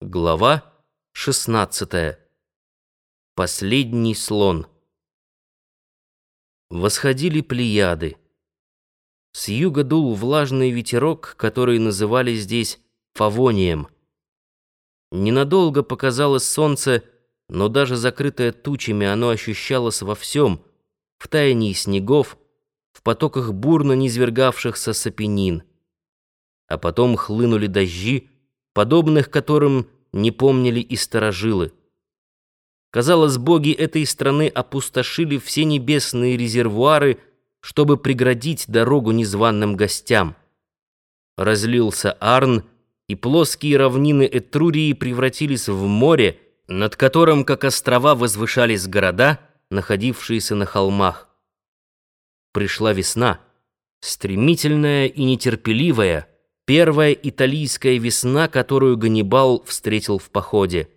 Глава 16. Последний слон. Восходили плеяды. С юга дул влажный ветерок, который называли здесь фавонием. Ненадолго показалось солнце, но даже закрытое тучами оно ощущалось во всем, в таянии снегов, в потоках бурно низвергавшихся сапенин. А потом хлынули дожди, подобных которым не помнили и старожилы. Казалось, боги этой страны опустошили все небесные резервуары, чтобы преградить дорогу незваным гостям. Разлился Арн, и плоские равнины Этрурии превратились в море, над которым, как острова, возвышались города, находившиеся на холмах. Пришла весна, стремительная и нетерпеливая, Первая италийская весна, которую Ганнибал встретил в походе.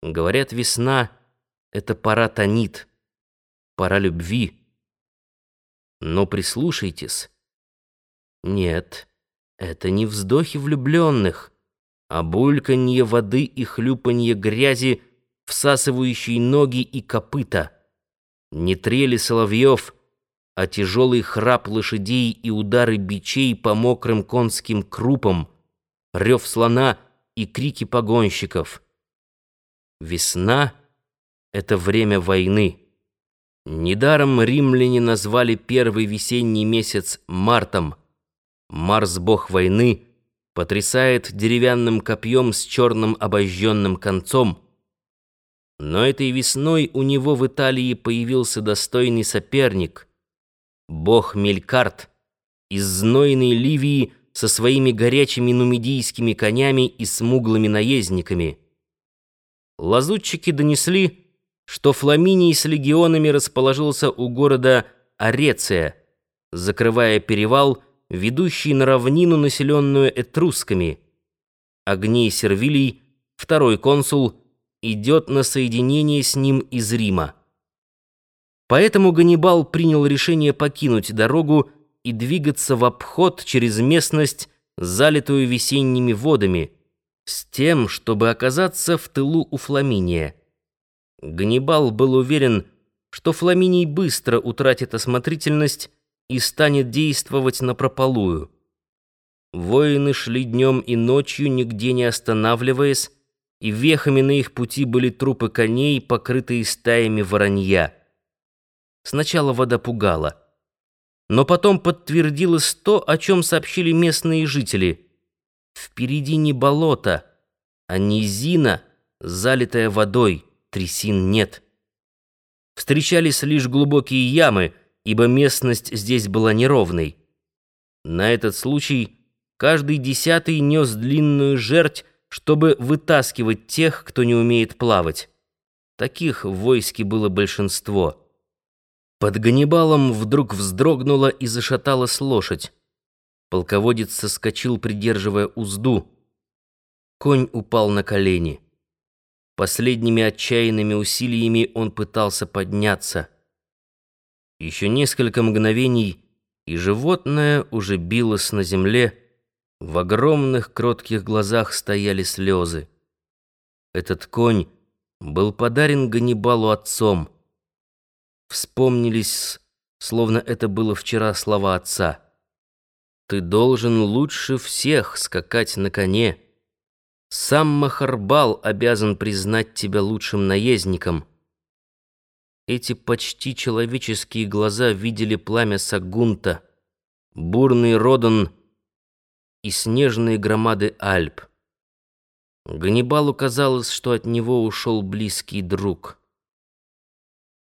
Говорят, весна — это пора тонит, пора любви. Но прислушайтесь. Нет, это не вздохи влюбленных, а бульканье воды и хлюпанье грязи, всасывающей ноги и копыта. Не трели соловьев — а тяжелый храп лошадей и удары бичей по мокрым конским крупам, рев слона и крики погонщиков. Весна — это время войны. Недаром римляне назвали первый весенний месяц мартом. Марс — бог войны, потрясает деревянным копьем с черным обожженным концом. Но этой весной у него в Италии появился достойный соперник — бог Мелькарт из знойной Ливии со своими горячими нумидийскими конями и смуглыми наездниками. Лазутчики донесли, что Фламиний с легионами расположился у города Ореция, закрывая перевал, ведущий на равнину, населенную этрусками. Огней Сервилий, второй консул, идет на соединение с ним из Рима. Поэтому Ганнибал принял решение покинуть дорогу и двигаться в обход через местность, залитую весенними водами, с тем, чтобы оказаться в тылу у Фламиния. Ганнибал был уверен, что Фламиний быстро утратит осмотрительность и станет действовать напропалую. Воины шли днем и ночью, нигде не останавливаясь, и вехами на их пути были трупы коней, покрытые стаями воронья. Сначала вода пугала. Но потом подтвердилось то, о чем сообщили местные жители. Впереди не болото, а низина, залитая водой, трясин нет. Встречались лишь глубокие ямы, ибо местность здесь была неровной. На этот случай каждый десятый нес длинную жерть, чтобы вытаскивать тех, кто не умеет плавать. Таких в войске было большинство. Под Ганнибалом вдруг вздрогнула и зашаталась лошадь. Полководец соскочил, придерживая узду. Конь упал на колени. Последними отчаянными усилиями он пытался подняться. Еще несколько мгновений, и животное уже билось на земле. В огромных кротких глазах стояли слезы. Этот конь был подарен Ганнибалу отцом — Вспомнились, словно это было вчера слова отца. «Ты должен лучше всех скакать на коне. Сам Махарбал обязан признать тебя лучшим наездником». Эти почти человеческие глаза видели пламя Сагунта, бурный Родан и снежные громады Альп. Ганнибалу казалось, что от него ушел близкий друг.